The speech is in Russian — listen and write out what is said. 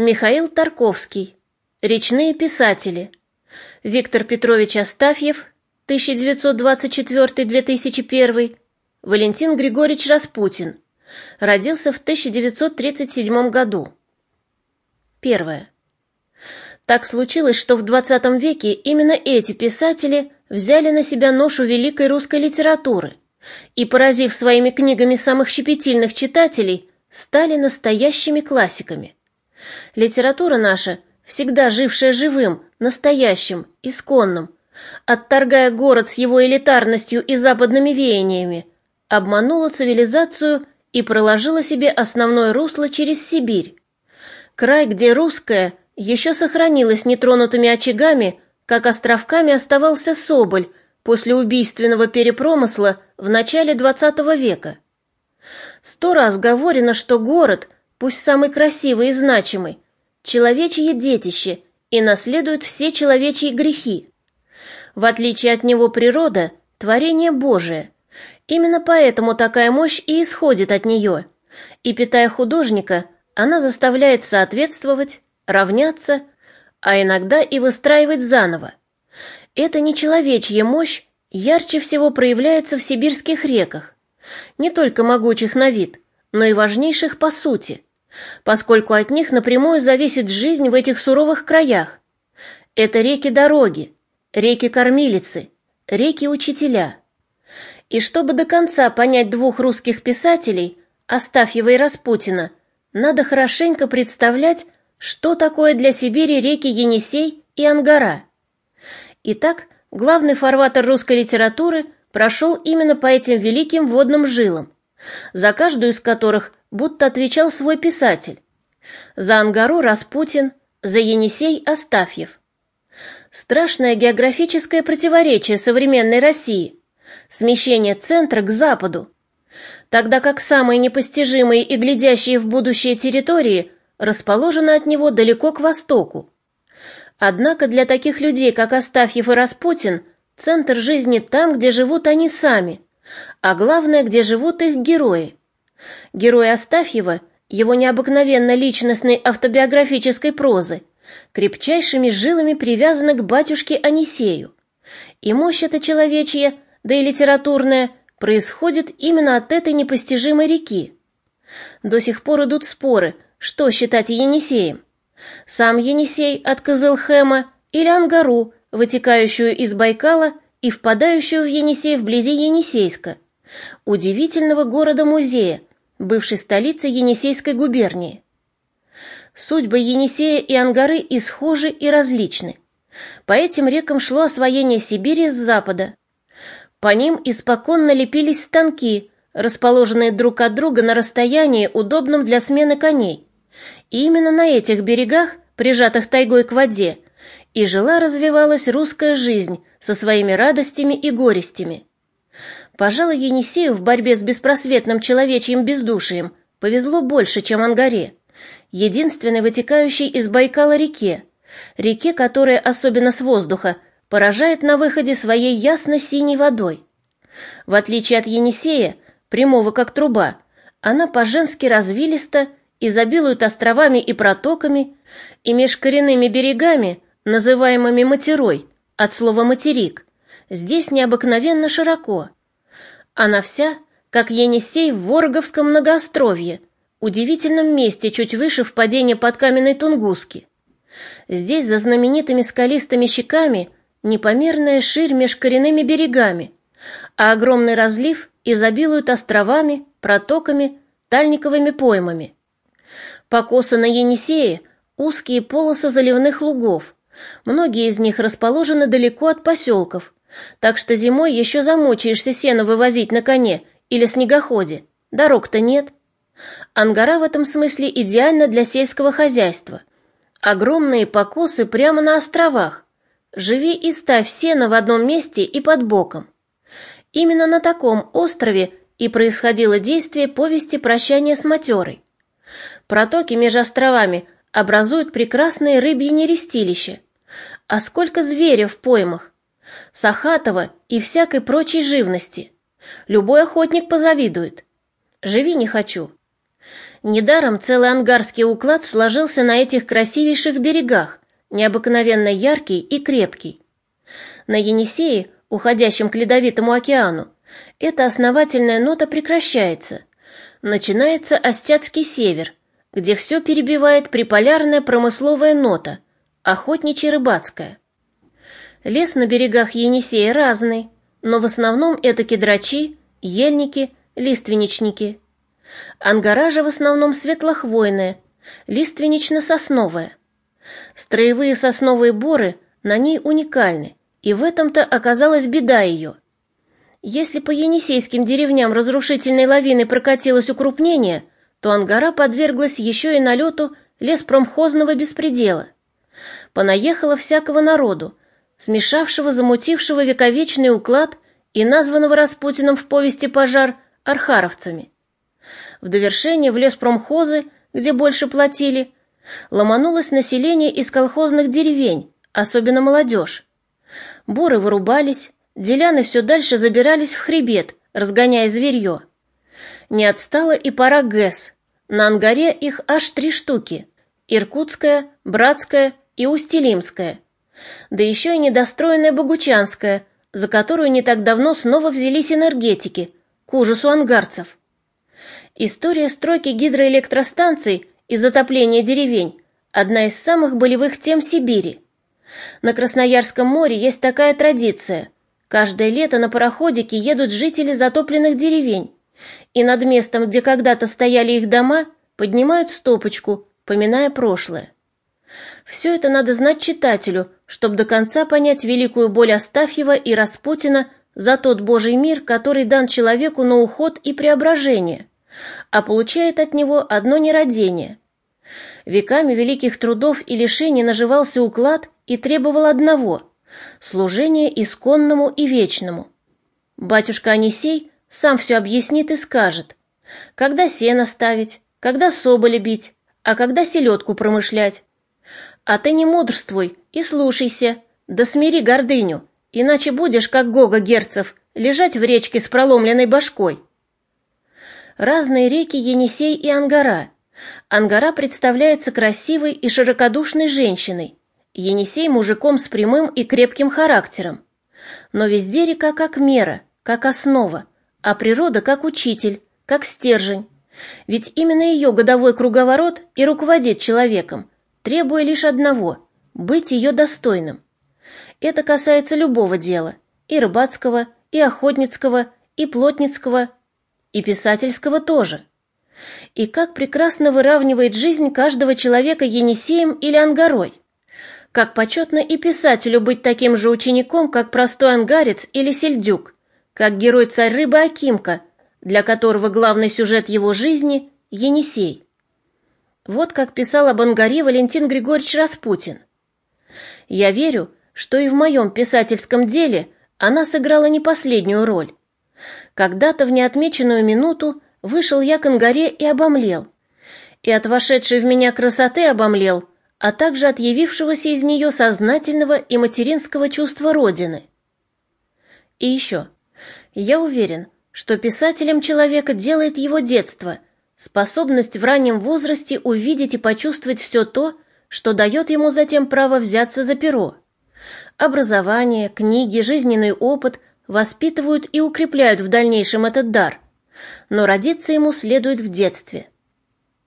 Михаил Тарковский. Речные писатели. Виктор Петрович Астафьев, 1924-2001. Валентин Григорьевич Распутин. Родился в 1937 году. Первое. Так случилось, что в XX веке именно эти писатели взяли на себя ношу великой русской литературы и, поразив своими книгами самых щепетильных читателей, стали настоящими классиками. Литература наша, всегда жившая живым, настоящим, исконным, отторгая город с его элитарностью и западными веяниями, обманула цивилизацию и проложила себе основное русло через Сибирь. Край, где русское еще сохранилось нетронутыми очагами, как островками оставался Соболь после убийственного перепромысла в начале XX века. Сто раз говорено, что город, пусть самый красивый и значимый, человечье детище и наследует все человечьи грехи. В отличие от него природа – творение Божие. Именно поэтому такая мощь и исходит от нее. И, питая художника, она заставляет соответствовать, равняться, а иногда и выстраивать заново. Эта нечеловечья мощь ярче всего проявляется в сибирских реках, не только могучих на вид, но и важнейших по сути, поскольку от них напрямую зависит жизнь в этих суровых краях. Это реки-дороги, реки-кормилицы, реки-учителя. И чтобы до конца понять двух русских писателей, Астафьева и Распутина, надо хорошенько представлять, что такое для Сибири реки Енисей и Ангара. Итак, главный фарватер русской литературы прошел именно по этим великим водным жилам, за каждую из которых будто отвечал свой писатель. За Ангару Распутин, за Енисей Астафьев. Страшное географическое противоречие современной России, смещение центра к западу, тогда как самые непостижимые и глядящие в будущее территории расположены от него далеко к востоку. Однако для таких людей, как Астафьев и Распутин, центр жизни там, где живут они сами, а главное, где живут их герои. Герой Астафьева, его необыкновенно личностной автобиографической прозы, крепчайшими жилами привязаны к батюшке Анисею. И мощь эта человечья, да и литературная, происходит именно от этой непостижимой реки. До сих пор идут споры, что считать Енисеем. Сам Енисей от Кызылхэма или Ангару, вытекающую из Байкала и впадающую в Енисей вблизи Енисейска, удивительного города-музея, бывшей столицы Енисейской губернии. Судьбы Енисея и Ангары и схожи, и различны. По этим рекам шло освоение Сибири с запада. По ним испокон лепились станки, расположенные друг от друга на расстоянии, удобном для смены коней. И именно на этих берегах, прижатых тайгой к воде, и жила-развивалась русская жизнь со своими радостями и горестями. Пожалуй, Енисею в борьбе с беспросветным человечьим бездушием повезло больше, чем Ангаре, единственной вытекающей из Байкала реке, реке, которая, особенно с воздуха, поражает на выходе своей ясно-синей водой. В отличие от Енисея, прямого как труба, она по-женски развилиста изобилуют островами и протоками, и меж коренными берегами, называемыми матерой, от слова «материк», здесь необыкновенно широко. Она вся, как Енисей в Вороговском многоостровье, удивительном месте чуть выше впадения под каменной Тунгуски. Здесь за знаменитыми скалистыми щеками непомерная ширь меж коренными берегами, а огромный разлив изобилует островами, протоками, тальниковыми поймами. Покосы на Енисее – узкие полосы заливных лугов. Многие из них расположены далеко от поселков, так что зимой еще замучаешься сено вывозить на коне или снегоходе. Дорог-то нет. Ангара в этом смысле идеальна для сельского хозяйства. Огромные покосы прямо на островах. Живи и ставь сено в одном месте и под боком. Именно на таком острове и происходило действие повести «Прощание с матерой». Протоки между островами образуют прекрасные рыбьи нерестилища. А сколько зверя в поймах! Сахатова и всякой прочей живности. Любой охотник позавидует. Живи не хочу. Недаром целый ангарский уклад сложился на этих красивейших берегах, необыкновенно яркий и крепкий. На Енисее, уходящем к ледовитому океану, эта основательная нота прекращается. Начинается Остяцкий север, где все перебивает приполярная промысловая нота, охотничья-рыбацкая. Лес на берегах Енисея разный, но в основном это кедрачи, ельники, лиственничники. Ангара же в основном светлохвойная, лиственнично-сосновая. Строевые сосновые боры на ней уникальны, и в этом-то оказалась беда ее. Если по енисейским деревням разрушительной лавины прокатилось укрупнение, то Ангара подверглась еще и налету леспромхозного беспредела. Понаехало всякого народу, смешавшего, замутившего вековечный уклад и названного Распутиным в повести «Пожар» архаровцами. В довершение в леспромхозы, где больше платили, ломанулось население из колхозных деревень, особенно молодежь. Буры вырубались, деляны все дальше забирались в хребет, разгоняя зверье. Не отстала и пара ГЭС. На ангаре их аж три штуки. Иркутская, Братская и Устилимская – да еще и недостроенная Богучанская, за которую не так давно снова взялись энергетики, к ужасу ангарцев. История стройки гидроэлектростанций и затопления деревень – одна из самых болевых тем Сибири. На Красноярском море есть такая традиция. Каждое лето на пароходике едут жители затопленных деревень, и над местом, где когда-то стояли их дома, поднимают стопочку, поминая прошлое. Все это надо знать читателю, чтобы до конца понять великую боль Астафьева и Распутина за тот Божий мир, который дан человеку на уход и преображение, а получает от него одно нерадение. Веками великих трудов и лишений наживался уклад и требовал одного – служения исконному и вечному. Батюшка Анисей сам все объяснит и скажет, когда сено ставить, когда соболя бить, а когда селедку промышлять, а ты не мудрствуй и слушайся, да смири гордыню, иначе будешь, как Гога Герцев, лежать в речке с проломленной башкой. Разные реки Енисей и Ангара. Ангара представляется красивой и широкодушной женщиной, Енисей мужиком с прямым и крепким характером. Но везде река как мера, как основа, а природа как учитель, как стержень. Ведь именно ее годовой круговорот и руководит человеком, требуя лишь одного – быть ее достойным. Это касается любого дела – и рыбацкого, и охотницкого, и плотницкого, и писательского тоже. И как прекрасно выравнивает жизнь каждого человека Енисеем или Ангарой. Как почетно и писателю быть таким же учеником, как простой ангарец или сельдюк, как герой царь рыбы Акимка, для которого главный сюжет его жизни – Енисей. Вот как писал об Ангаре Валентин Григорьевич Распутин. «Я верю, что и в моем писательском деле она сыграла не последнюю роль. Когда-то в неотмеченную минуту вышел я к Ангаре и обомлел. И от вошедшей в меня красоты обомлел, а также от явившегося из нее сознательного и материнского чувства Родины. И еще. Я уверен, что писателем человека делает его детство – способность в раннем возрасте увидеть и почувствовать все то, что дает ему затем право взяться за перо. Образование, книги, жизненный опыт воспитывают и укрепляют в дальнейшем этот дар, но родиться ему следует в детстве.